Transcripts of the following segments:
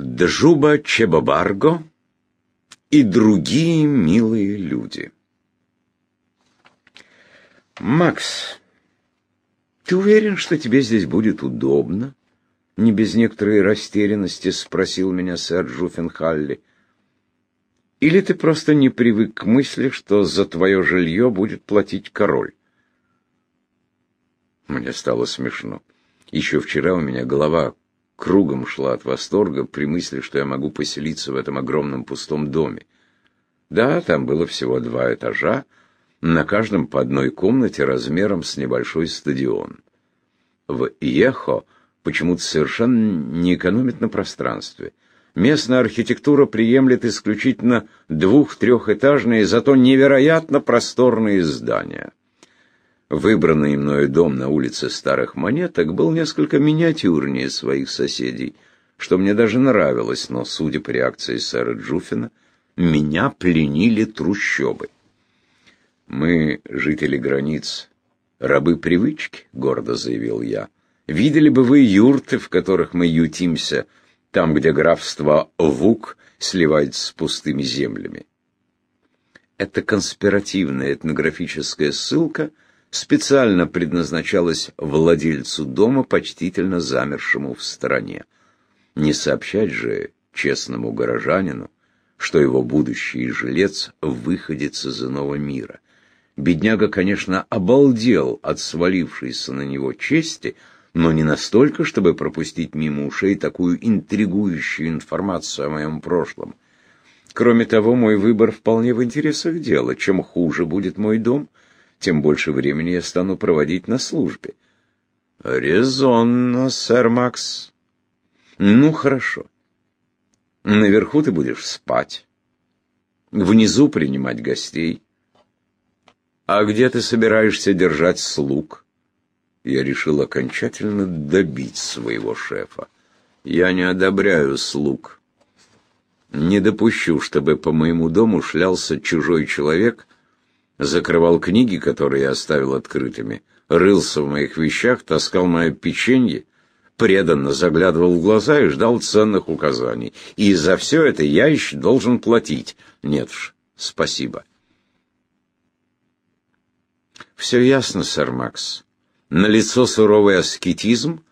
Джуба Чебабарго и другие милые люди. Макс, ты уверен, что тебе здесь будет удобно? Не без некоторой растерянности спросил меня сэр Джуффенхалли. Или ты просто не привык к мысли, что за твое жилье будет платить король? Мне стало смешно. Еще вчера у меня голова кругом шла от восторга при мысли, что я могу поселиться в этом огромном пустом доме. Да, там было всего два этажа, на каждом по одной комнате размером с небольшой стадион. В Ехо почему-то совершенно не экономит на пространстве. Местная архитектура приемлет исключительно двух-трехэтажные, зато невероятно просторные здания. Выбранный мною дом на улице Старых Монеток был несколько миниатюрнее своих соседей, что мне даже нравилось, но, судя по реакции сэра Джуфина, меня пленили трущобы. «Мы, жители границ, рабы привычки», — гордо заявил я. «Видели бы вы юрты, в которых мы ютимся, там, где графство Вук сливается с пустыми землями?» Это конспиративная этнографическая ссылка — специально предназначалась владельцу дома, почтительно замершему в стороне. Не сообщать же честному горожанину, что его будущий жилец выходит из иного мира. Бедняга, конечно, обалдел от свалившейся на него чести, но не настолько, чтобы пропустить мимо ушей такую интригующую информацию о моем прошлом. Кроме того, мой выбор вполне в интересах дела. Чем хуже будет мой дом — тем больше времени я стану проводить на службе. Резонно, сэр Макс. Ну, хорошо. Наверху ты будешь спать, внизу принимать гостей. А где ты собираешься держать слуг? Я решил окончательно добить своего шефа. Я не одобряю слуг. Не допущу, чтобы по моему дому шлялся чужой человек, закрывал книги, которые я оставил открытыми, рылся в моих вещах, таскал мое печенье, преданно заглядывал в глаза и ждал ценных указаний. И за все это я еще должен платить. Нет уж, спасибо. Все ясно, сэр Макс. На лицо суровый аскетизм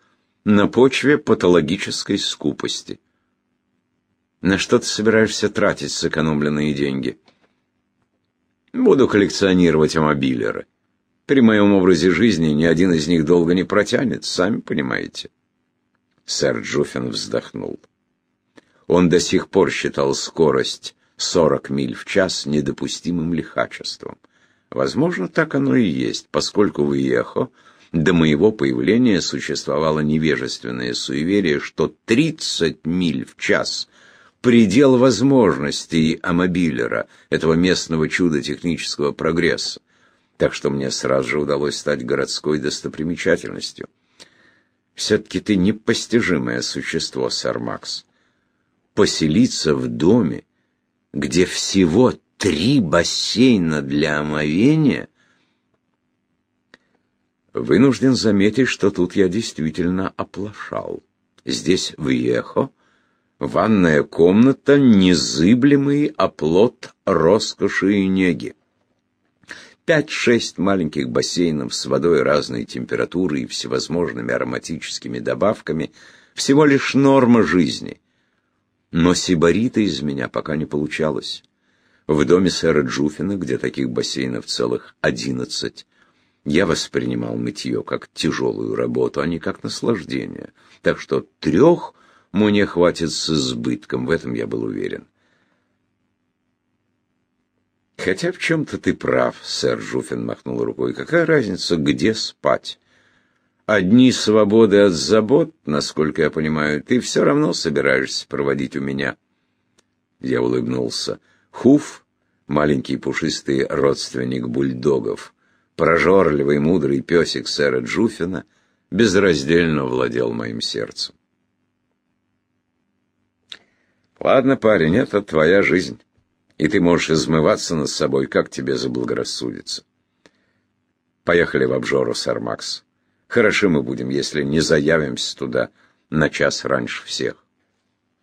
на почве патологической скупости. На что ты собираешься тратить сэкономленные деньги? — Буду коллекционировать амобилеры. При моем образе жизни ни один из них долго не протянет, сами понимаете. Сэр Джуффин вздохнул. Он до сих пор считал скорость 40 миль в час недопустимым лихачеством. Возможно, так оно и есть, поскольку в Иехо до моего появления существовало невежественное суеверие, что 30 миль в час предел возможностей амобилера, этого местного чуда технического прогресса. Так что мне сразу же удалось стать городской достопримечательностью. Все-таки ты непостижимое существо, сэр Макс. Поселиться в доме, где всего три бассейна для омовения... Вынужден заметить, что тут я действительно оплошал. Здесь, в Ехо, Ванная комната — незыблемый оплот роскоши и неги. Пять-шесть маленьких бассейнов с водой разной температуры и всевозможными ароматическими добавками — всего лишь норма жизни. Но сибарита из меня пока не получалось. В доме сэра Джуфина, где таких бассейнов целых одиннадцать, я воспринимал мытье как тяжелую работу, а не как наслаждение. Так что трех мне хватит с избытком, в этом я был уверен. Хотя в чем-то ты прав, сэр Жуфин махнул рукой. Какая разница, где спать? Одни свободы от забот, насколько я понимаю, ты все равно собираешься проводить у меня. Я улыбнулся. Хуф, маленький пушистый родственник бульдогов, прожорливый мудрый песик сэра Джуфина, безраздельно владел моим сердцем. Ладно, парень, это твоя жизнь, и ты можешь измываться над собой, как тебе заблагорассудится. Поехали в обжору, сэр Макс. Хороши мы будем, если не заявимся туда на час раньше всех.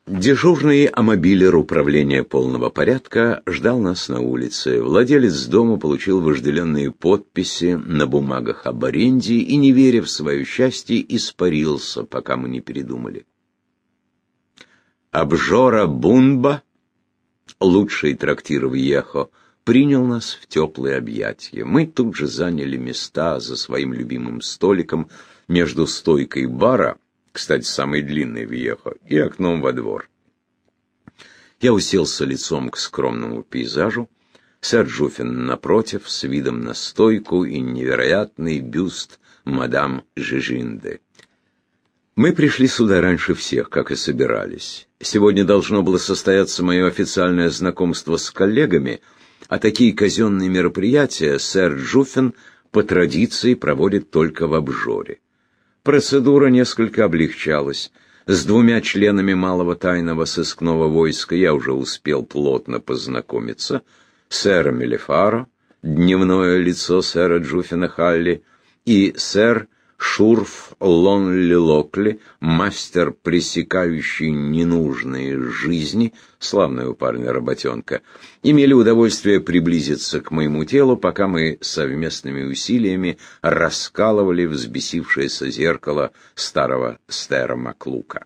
Дежурный амобилер управления полного порядка ждал нас на улице. Владелец дома получил вожделенные подписи на бумагах об аренде и, не веря в свое счастье, испарился, пока мы не передумали. Обжора Бунба, лучший трактир в Ехо, принял нас в теплые объятия. Мы тут же заняли места за своим любимым столиком между стойкой бара кстати, самый длинный в Ехо, и окном во двор. Я уселся лицом к скромному пейзажу, сэр напротив, с видом на стойку и невероятный бюст мадам Жижинде. Мы пришли сюда раньше всех, как и собирались. Сегодня должно было состояться мое официальное знакомство с коллегами, а такие казенные мероприятия сэр Жуфин по традиции проводит только в обжоре. Процедура несколько облегчалась. С двумя членами малого тайного сыскного войска я уже успел плотно познакомиться. Сэр Мелефаро, дневное лицо сэра Джуфина Халли, и сэр Шурф Лонли Локли, мастер, пресекающий ненужные жизни, славная у парня работенка, имели удовольствие приблизиться к моему телу, пока мы совместными усилиями раскалывали взбесившееся зеркало старого Стера Маклука.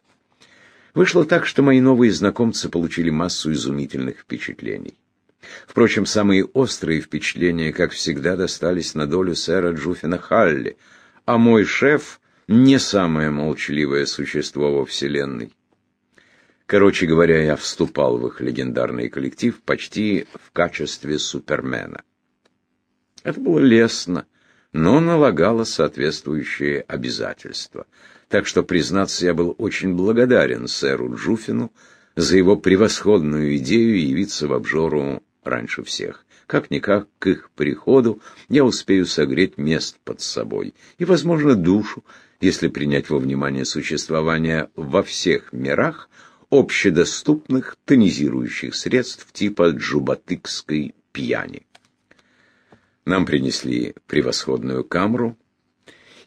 Вышло так, что мои новые знакомцы получили массу изумительных впечатлений. Впрочем, самые острые впечатления, как всегда, достались на долю сэра Джуфина Халли — а мой шеф не самое молчаливое существо во Вселенной. Короче говоря, я вступал в их легендарный коллектив почти в качестве супермена. Это было лестно, но налагало соответствующие обязательства. Так что, признаться, я был очень благодарен сэру Джуфину за его превосходную идею явиться в обжору раньше всех. Как-никак к их приходу я успею согреть мест под собой и, возможно, душу, если принять во внимание существование во всех мирах общедоступных тонизирующих средств типа джубатыкской пьяни. Нам принесли превосходную камру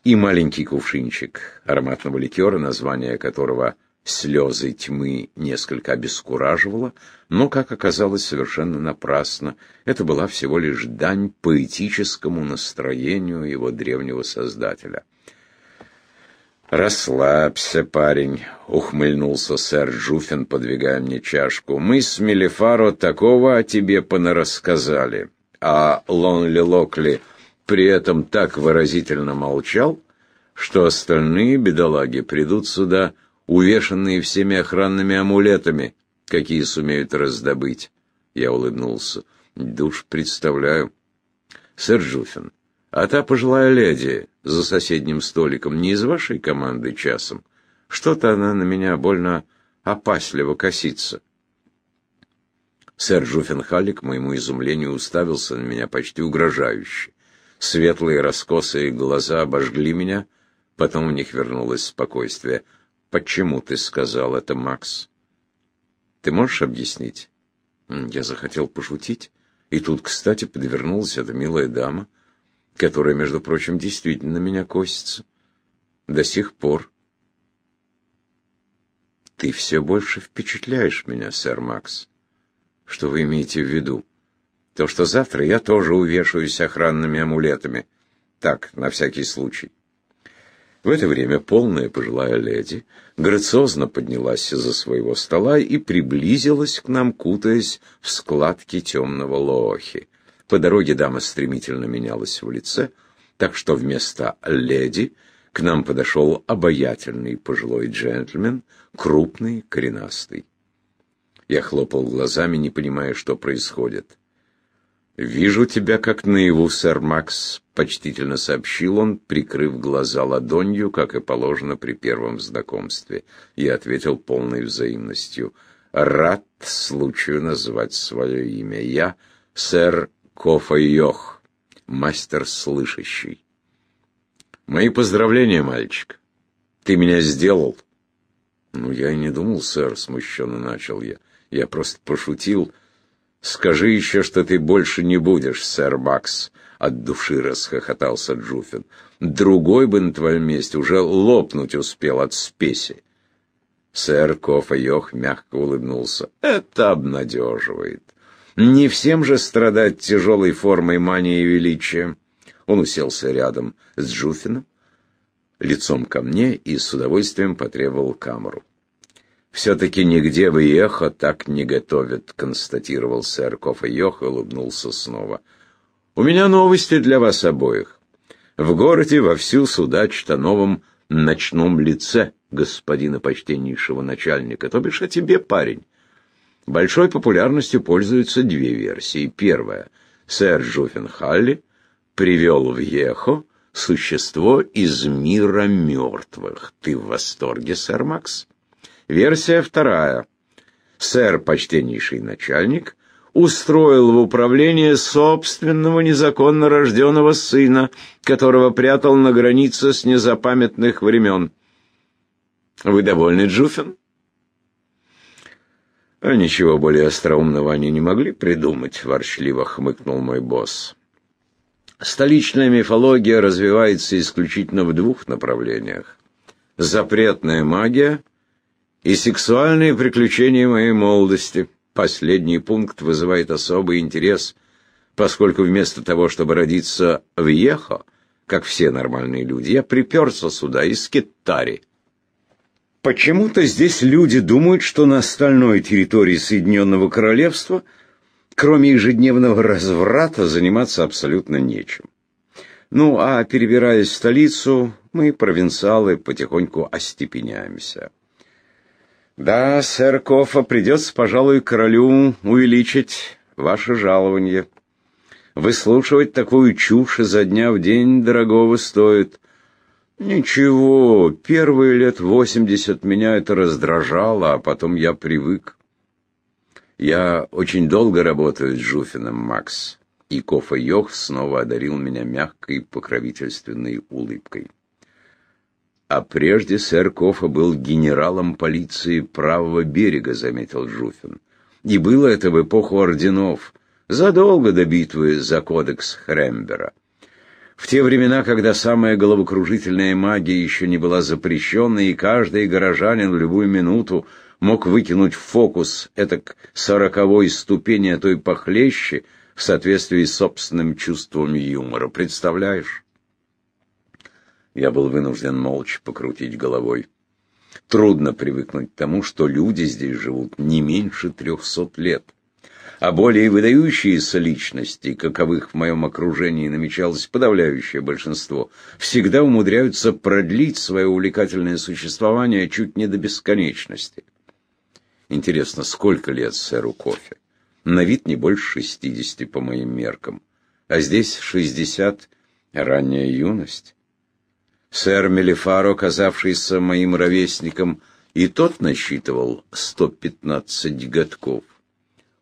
и маленький кувшинчик ароматного ликера, название которого – слезы тьмы несколько обескураживало, но, как оказалось, совершенно напрасно. Это была всего лишь дань поэтическому настроению его древнего создателя. «Расслабься, парень», — ухмыльнулся сэр Джуфин, подвигая мне чашку. «Мы с Мелифаро такого о тебе понарассказали, а Лонли Локли при этом так выразительно молчал, что остальные бедолаги придут сюда увешанные всеми охранными амулетами, какие сумеют раздобыть. Я улыбнулся. Душ представляю. Сэр Жуфин, а та пожилая леди за соседним столиком не из вашей команды часом? Что-то она на меня больно опасливо косится. Сэр Жуфин Халик, к моему изумлению, уставился на меня почти угрожающе. Светлые раскосые глаза обожгли меня, потом в них вернулось спокойствие — Почему ты сказал это, Макс? Ты можешь объяснить? Я захотел пошутить, и тут, кстати, подвернулась эта милая дама, которая, между прочим, действительно меня косится. До сих пор. Ты все больше впечатляешь меня, сэр Макс. Что вы имеете в виду? То, что завтра я тоже увешаюсь охранными амулетами. Так, на всякий случай. В это время полная пожилая леди грациозно поднялась из-за своего стола и приблизилась к нам, кутаясь в складки темного лохи. По дороге дама стремительно менялась в лице, так что вместо «леди» к нам подошел обаятельный пожилой джентльмен, крупный, коренастый. Я хлопал глазами, не понимая, что происходит. «Вижу тебя как наяву, сэр Макс», — почтительно сообщил он, прикрыв глаза ладонью, как и положено при первом знакомстве. Я ответил полной взаимностью. «Рад случаю назвать свое имя. Я сэр Кофа Йох, мастер слышащий». «Мои поздравления, мальчик. Ты меня сделал». «Ну, я и не думал, сэр», — смущенно начал я. «Я просто пошутил». «Скажи еще, что ты больше не будешь, сэр Макс», — от души расхохотался Джуфин. «Другой бы на твоем месте уже лопнуть успел от спеси». Сэр Кофа Йох мягко улыбнулся. Это обнадеживает. Не всем же страдать тяжелой формой мании величия. Он уселся рядом с Джуфином, лицом ко мне и с удовольствием потребовал камеру. «Все-таки нигде в Иехо так не готовят», — констатировал сэр Кофа Йох и улыбнулся снова. «У меня новости для вас обоих. В городе вовсю судачат о новом ночном лице господина почтеннейшего начальника, то бишь о тебе, парень. Большой популярностью пользуются две версии. Первая. Сэр Жуффин Халли привел в Ехо существо из мира мертвых. Ты в восторге, сэр Макс? Версия вторая. Сэр, почтеннейший начальник, устроил в управление собственного незаконно рожденного сына, которого прятал на границе с незапамятных времен. Вы довольны, Джуфин? А ничего более остроумного они не могли придумать, ворчливо хмыкнул мой босс. Столичная мифология развивается исключительно в двух направлениях. Запретная магия и сексуальные приключения моей молодости. Последний пункт вызывает особый интерес, поскольку вместо того, чтобы родиться в Ехо, как все нормальные люди, я приперся сюда из Китари. Почему-то здесь люди думают, что на остальной территории Соединенного Королевства – кроме ежедневного разврата, заниматься абсолютно нечем. Ну, а перебираясь в столицу, мы, провинциалы, потихоньку остепеняемся. Да, сэр Кофа, придется, пожалуй, королю увеличить ваше жалование. Выслушивать такую чушь изо дня в день дорогого стоит. Ничего, первые лет восемьдесят меня это раздражало, а потом я привык. Я очень долго работаю с Жуфином, Макс. И Кофа Йох снова одарил меня мягкой покровительственной улыбкой. А прежде сэр Кофа был генералом полиции правого берега, заметил Жуфин. И было это в эпоху орденов, задолго до битвы за кодекс Хрембера. В те времена, когда самая головокружительная магия еще не была запрещена, и каждый горожанин в любую минуту мог выкинуть в фокус этак сороковой ступени, а то похлеще, в соответствии с собственным чувством юмора. Представляешь? Я был вынужден молча покрутить головой. Трудно привыкнуть к тому, что люди здесь живут не меньше трехсот лет. А более выдающиеся личности, каковых в моем окружении намечалось подавляющее большинство, всегда умудряются продлить свое увлекательное существование чуть не до бесконечности. Интересно, сколько лет сэру кофе? На вид не больше шестидесяти по моим меркам. А здесь шестьдесят — ранняя юность. Сэр Мелифаро, оказавшийся моим ровесником, и тот насчитывал сто пятнадцать годков.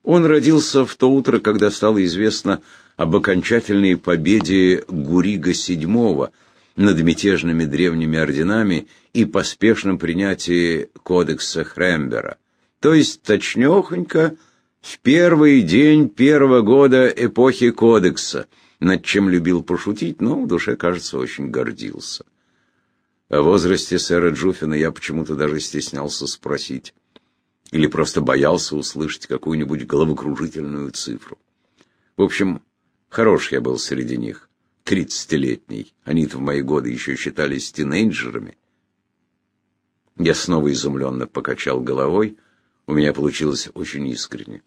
Он родился в то утро, когда стало известно об окончательной победе Гурига VII над мятежными древними орденами и поспешном принятии кодекса Хрембера то есть точнёхонько в первый день первого года эпохи Кодекса, над чем любил пошутить, но в душе, кажется, очень гордился. О возрасте сэра Джуфина я почему-то даже стеснялся спросить. Или просто боялся услышать какую-нибудь головокружительную цифру. В общем, хорош я был среди них, тридцатилетний. Они-то в мои годы еще считались тинейджерами. Я снова изумленно покачал головой, у меня получилось очень искренне.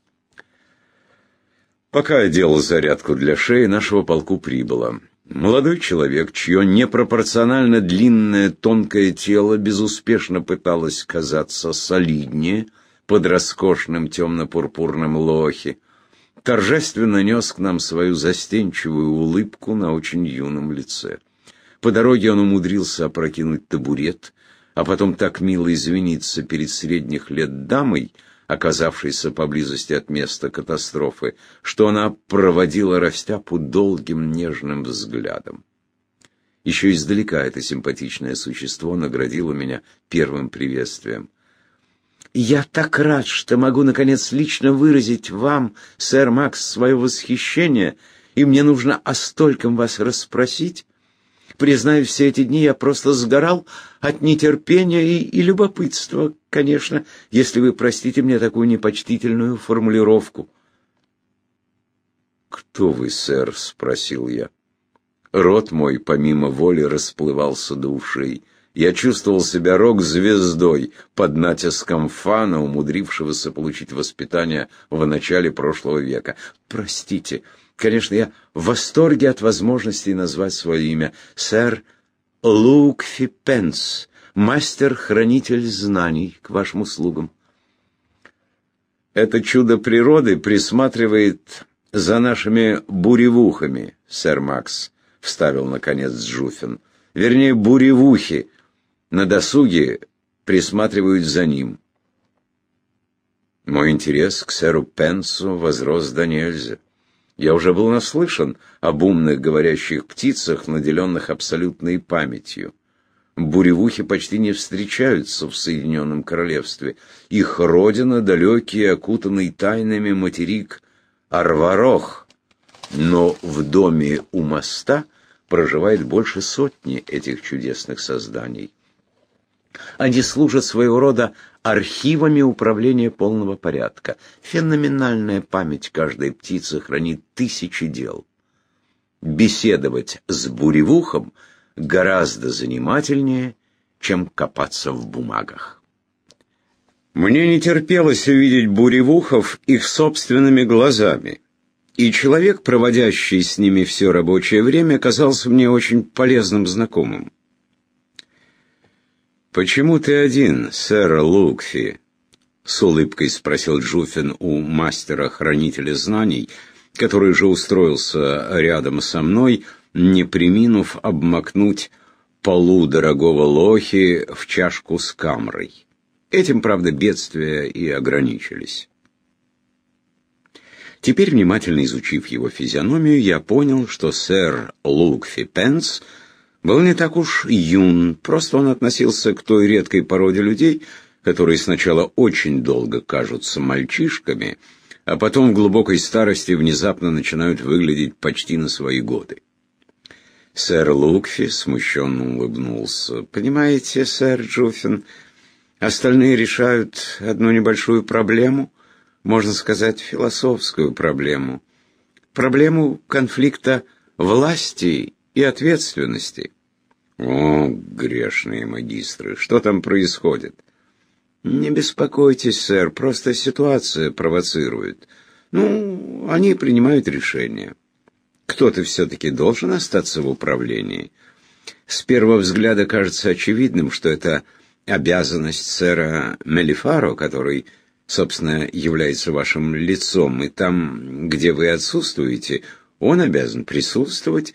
Пока я делал зарядку для шеи, нашего полку прибыло. Молодой человек, чье непропорционально длинное тонкое тело безуспешно пыталось казаться солиднее под роскошным темно-пурпурным лохи, торжественно нес к нам свою застенчивую улыбку на очень юном лице. По дороге он умудрился опрокинуть табурет, а потом так мило извиниться перед средних лет дамой, оказавшейся поблизости от места катастрофы, что она проводила Растяпу долгим нежным взглядом. Еще издалека это симпатичное существо наградило меня первым приветствием. «Я так рад, что могу, наконец, лично выразить вам, сэр Макс, свое восхищение, и мне нужно о стольком вас расспросить. Признаюсь, все эти дни я просто сгорал от нетерпения и, и любопытства, конечно, если вы простите мне такую непочтительную формулировку. «Кто вы, сэр?» — спросил я. Рот мой, помимо воли, расплывался до ушей. Я чувствовал себя рок-звездой под натиском фана, умудрившегося получить воспитание в начале прошлого века. Простите, конечно, я в восторге от возможности назвать свое имя. Сэр Лук Фипенс, мастер-хранитель знаний, к вашим услугам. Это чудо природы присматривает за нашими буревухами, сэр Макс, вставил наконец Джуфин. Вернее, буревухи, на досуге присматривают за ним. Мой интерес к сэру Пенсу возрос до нельзя. Я уже был наслышан об умных говорящих птицах, наделенных абсолютной памятью. Буревухи почти не встречаются в Соединенном Королевстве. Их родина — далекий, окутанный тайнами материк Арварох. Но в доме у моста проживает больше сотни этих чудесных созданий. Они служат своего рода архивами управления полного порядка. Феноменальная память каждой птицы хранит тысячи дел. Беседовать с буревухом гораздо занимательнее, чем копаться в бумагах. Мне не терпелось увидеть буревухов их собственными глазами, и человек, проводящий с ними все рабочее время, казался мне очень полезным знакомым. «Почему ты один, сэр Лукфи?» — с улыбкой спросил Джуфин у мастера-хранителя знаний, который же устроился рядом со мной, не приминув обмакнуть полу дорогого лохи в чашку с камрой. Этим, правда, бедствия и ограничились. Теперь, внимательно изучив его физиономию, я понял, что сэр Лукфи Пенс — был не так уж юн, просто он относился к той редкой породе людей, которые сначала очень долго кажутся мальчишками, а потом в глубокой старости внезапно начинают выглядеть почти на свои годы. Сэр Лукфи смущенно улыбнулся. «Понимаете, сэр Джуффин, остальные решают одну небольшую проблему, можно сказать, философскую проблему. Проблему конфликта власти и ответственности. О, грешные магистры, что там происходит? Не беспокойтесь, сэр, просто ситуация провоцирует. Ну, они принимают решение. Кто-то все-таки должен остаться в управлении. С первого взгляда кажется очевидным, что это обязанность сэра Мелифаро, который, собственно, является вашим лицом, и там, где вы отсутствуете, он обязан присутствовать,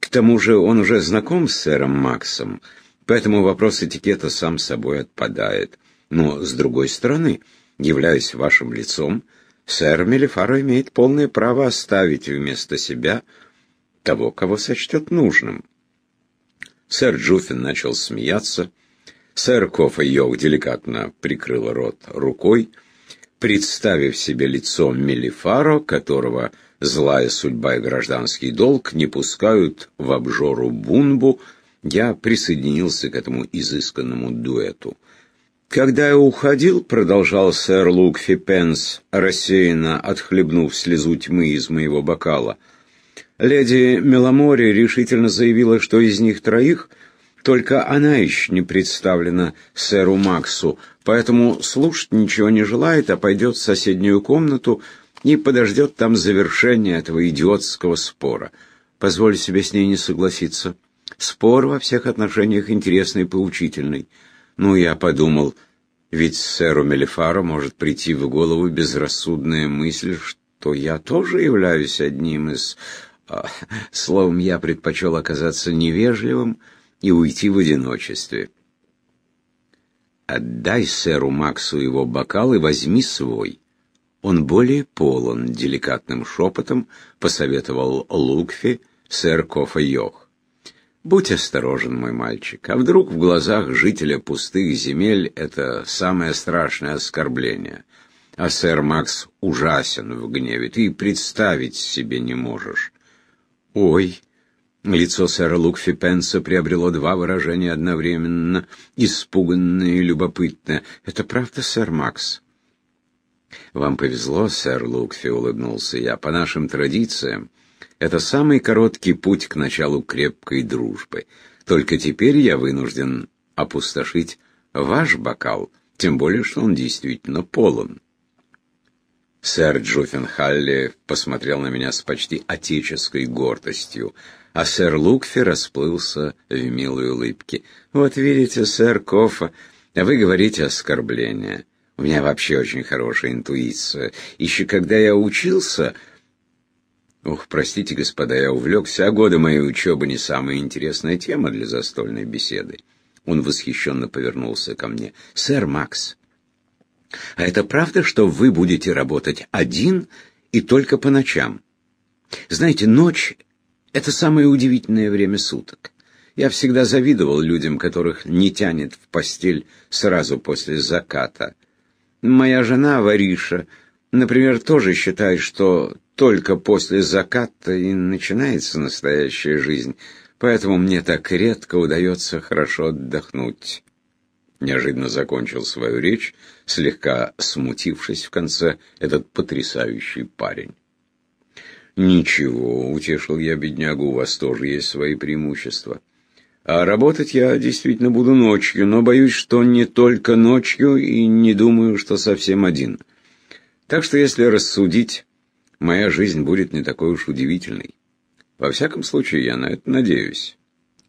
к тому же он уже знаком с сэром Максом, поэтому вопрос этикета сам собой отпадает. Но, с другой стороны, являясь вашим лицом, сэр Мелифаро имеет полное право оставить вместо себя того, кого сочтет нужным. Сэр Джуффин начал смеяться. Сэр Кофа Йог деликатно прикрыл рот рукой, представив себе лицо Мелифаро, которого злая судьба и гражданский долг не пускают в обжору бунбу, я присоединился к этому изысканному дуэту. Когда я уходил, продолжал сэр Лук Фипенс, рассеянно отхлебнув слезу тьмы из моего бокала, леди Меломори решительно заявила, что из них троих только она еще не представлена сэру Максу, поэтому слушать ничего не желает, а пойдет в соседнюю комнату, и подождет там завершения этого идиотского спора. Позволю себе с ней не согласиться. Спор во всех отношениях интересный и поучительный. Ну, я подумал, ведь сэру Мелифару может прийти в голову безрассудная мысль, что я тоже являюсь одним из... А, словом, я предпочел оказаться невежливым и уйти в одиночестве. «Отдай сэру Максу его бокал и возьми свой». Он более полон, деликатным шепотом посоветовал Лукфи сэр Кофа Йох. Будь осторожен, мой мальчик, а вдруг в глазах жителя пустых земель это самое страшное оскорбление. А сэр Макс ужасен в гневе, ты представить себе не можешь. Ой, Лицо сэра Лукфи Пенса приобрело два выражения одновременно, испуганное и любопытное. «Это правда, сэр Макс?» «Вам повезло, сэр Лукфи», — улыбнулся я. «По нашим традициям, это самый короткий путь к началу крепкой дружбы. Только теперь я вынужден опустошить ваш бокал, тем более, что он действительно полон». Сэр Джуффенхалли посмотрел на меня с почти отеческой гордостью, а сэр Лукфи расплылся в милой улыбке. «Вот видите, сэр Кофа, вы говорите оскорбления. У меня вообще очень хорошая интуиция. Еще когда я учился...» Ух, простите, господа, я увлекся, а годы моей учебы не самая интересная тема для застольной беседы. Он восхищенно повернулся ко мне. «Сэр Макс, а это правда, что вы будете работать один и только по ночам? Знаете, ночь — это самое удивительное время суток. Я всегда завидовал людям, которых не тянет в постель сразу после заката. Моя жена, Вариша, например, тоже считает, что только после заката и начинается настоящая жизнь, поэтому мне так редко удается хорошо отдохнуть неожиданно закончил свою речь, слегка смутившись в конце, этот потрясающий парень. «Ничего», — утешил я беднягу, — «у вас тоже есть свои преимущества. А работать я действительно буду ночью, но боюсь, что не только ночью, и не думаю, что совсем один. Так что, если рассудить, моя жизнь будет не такой уж удивительной. Во всяком случае, я на это надеюсь».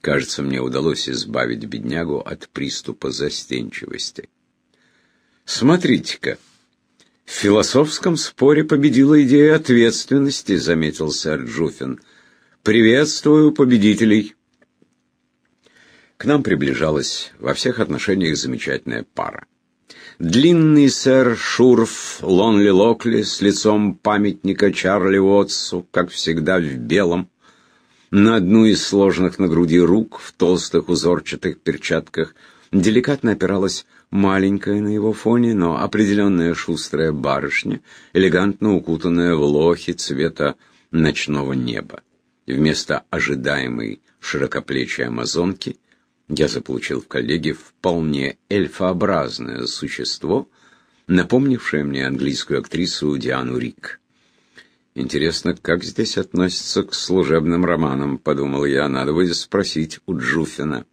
Кажется, мне удалось избавить беднягу от приступа застенчивости. Смотрите-ка, в философском споре победила идея ответственности, заметил сэр Джуфин. Приветствую победителей. К нам приближалась во всех отношениях замечательная пара. Длинный сэр Шурф Лонли Локли с лицом памятника Чарли Уотсу, как всегда в белом, на одну из сложенных на груди рук в толстых узорчатых перчатках деликатно опиралась маленькая на его фоне, но определенная шустрая барышня, элегантно укутанная в лохи цвета ночного неба. Вместо ожидаемой широкоплечей амазонки я заполучил в коллеге вполне эльфообразное существо, напомнившее мне английскую актрису Диану Рик. Интересно, как здесь относятся к служебным романам, подумал я, надо будет спросить у Джуфина.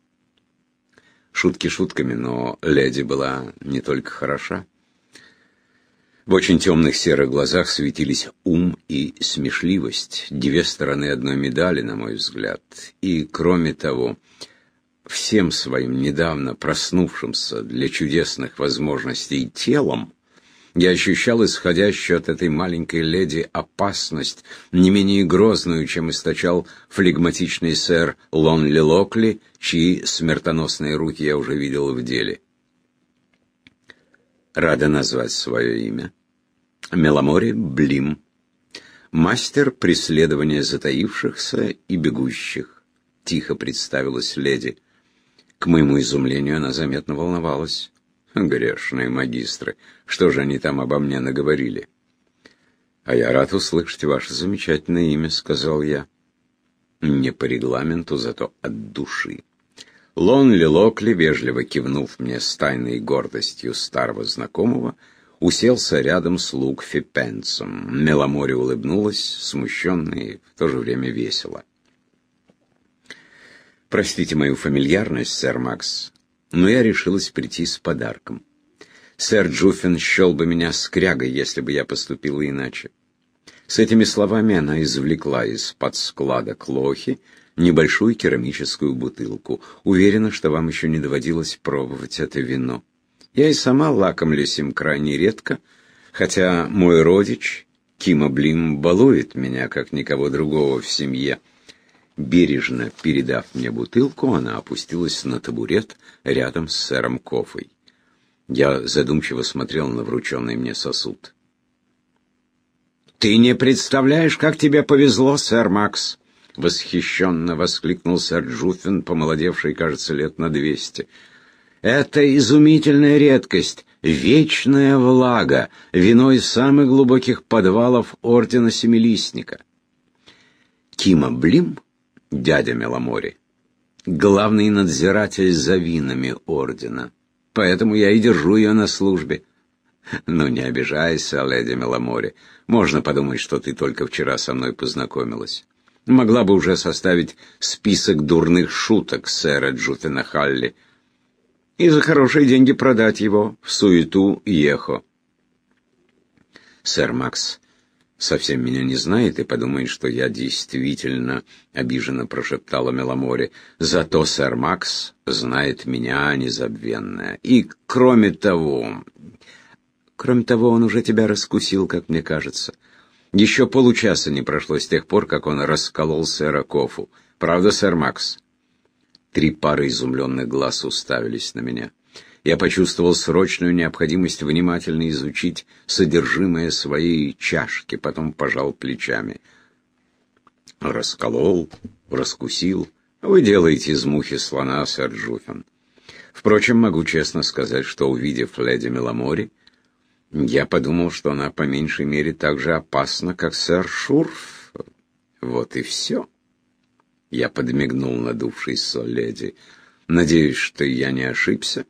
Шутки шутками, но леди была не только хороша. В очень темных серых глазах светились ум и смешливость, две стороны одной медали, на мой взгляд. И, кроме того, всем своим недавно проснувшимся для чудесных возможностей телом, я ощущал исходящую от этой маленькой леди опасность, не менее грозную, чем источал флегматичный сэр Лонли Локли, чьи смертоносные руки я уже видел в деле. Рада назвать свое имя. Меломори Блим. Мастер преследования затаившихся и бегущих. Тихо представилась леди. К моему изумлению она заметно волновалась. Грешные магистры, что же они там обо мне наговорили? А я рад услышать ваше замечательное имя, сказал я. Не по регламенту, зато от души. Лонли Локли, вежливо кивнув мне с тайной гордостью старого знакомого, уселся рядом с Лукфи Пенсом. Меломори улыбнулась, смущенно и в то же время весело. «Простите мою фамильярность, сэр Макс, но я решилась прийти с подарком. Сэр Джуффин счел бы меня скрягой, если бы я поступила иначе. С этими словами она извлекла из-под склада клохи небольшую керамическую бутылку. Уверена, что вам еще не доводилось пробовать это вино. Я и сама лакомлюсь им крайне редко, хотя мой родич, Кима Блим, балует меня, как никого другого в семье. Бережно передав мне бутылку, она опустилась на табурет рядом с сэром Кофой. Я задумчиво смотрел на врученный мне сосуд. «Ты не представляешь, как тебе повезло, сэр Макс!» — восхищенно воскликнул сэр Джуффин, помолодевший, кажется, лет на двести. «Это изумительная редкость, вечная влага, вино из самых глубоких подвалов Ордена Семилистника». Кима Блим дядя Меломори. Главный надзиратель за винами ордена. Поэтому я и держу ее на службе. Ну, не обижайся, леди Меломори. Можно подумать, что ты только вчера со мной познакомилась. Могла бы уже составить список дурных шуток сэра Джуффина Халли и за хорошие деньги продать его в суету Ехо. Сэр Макс совсем меня не знает и подумает, что я действительно обиженно прошептала Меломоре. Зато сэр Макс знает меня незабвенная. И кроме того... Кроме того, он уже тебя раскусил, как мне кажется. Еще получаса не прошло с тех пор, как он расколол сэра Кофу. Правда, сэр Макс? Три пары изумленных глаз уставились на меня. Я почувствовал срочную необходимость внимательно изучить содержимое своей чашки, потом пожал плечами. Расколол, раскусил. Вы делаете из мухи слона, сэр Джуфин. Впрочем, могу честно сказать, что, увидев леди Меломори, я подумал, что она по меньшей мере так же опасна, как сэр Шурф. Вот и все. Я подмигнул надувшейся леди. Надеюсь, что я не ошибся.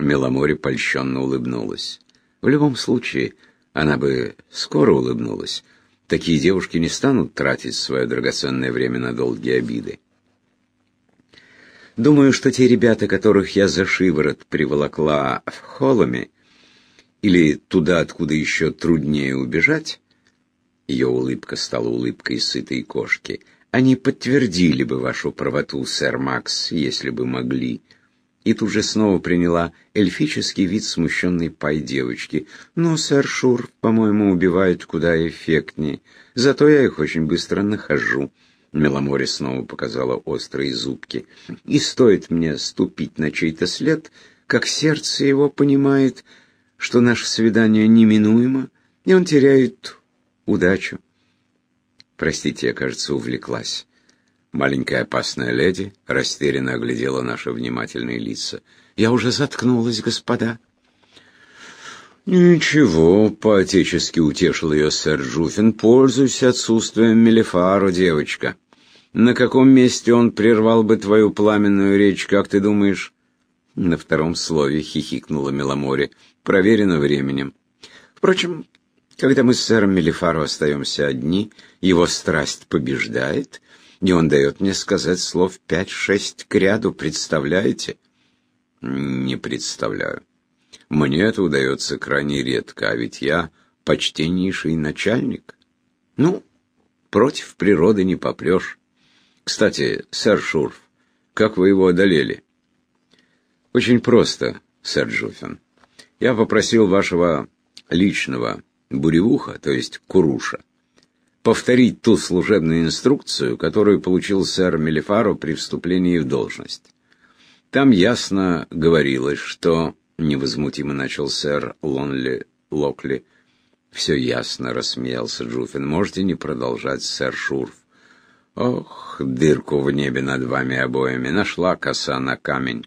Меломори польщенно улыбнулась. В любом случае, она бы скоро улыбнулась. Такие девушки не станут тратить свое драгоценное время на долгие обиды. Думаю, что те ребята, которых я за шиворот приволокла в холоме, или туда, откуда еще труднее убежать, ее улыбка стала улыбкой сытой кошки, они подтвердили бы вашу правоту, сэр Макс, если бы могли. И тут же снова приняла эльфический вид смущенной пай девочки. Но сэр Шур, по-моему, убивает куда эффектнее. Зато я их очень быстро нахожу. Меломори снова показала острые зубки. И стоит мне ступить на чей-то след, как сердце его понимает, что наше свидание неминуемо, и он теряет удачу. Простите, я, кажется, увлеклась. Маленькая опасная леди растерянно оглядела наши внимательные лица. «Я уже заткнулась, господа». «Ничего», — поотечески утешил ее сэр Жуфин, — «пользуйся отсутствием Мелефару, девочка. На каком месте он прервал бы твою пламенную речь, как ты думаешь?» На втором слове хихикнула Меломори. «Проверено временем. Впрочем, когда мы с сэром Мелефару остаемся одни, его страсть побеждает, и он дает мне сказать слов пять-шесть к ряду, представляете? Не представляю. Мне это удается крайне редко, а ведь я почтеннейший начальник. Ну, против природы не попрешь. Кстати, сэр Шурф, как вы его одолели? Очень просто, сэр Джуффин. Я попросил вашего личного буревуха, то есть куруша, повторить ту служебную инструкцию, которую получил сэр Мелифаро при вступлении в должность. Там ясно говорилось, что невозмутимо начал сэр Лонли Локли. Все ясно, рассмеялся Джуфин. Можете не продолжать, сэр Шурф. Ох, дырку в небе над вами обоими. Нашла коса на камень.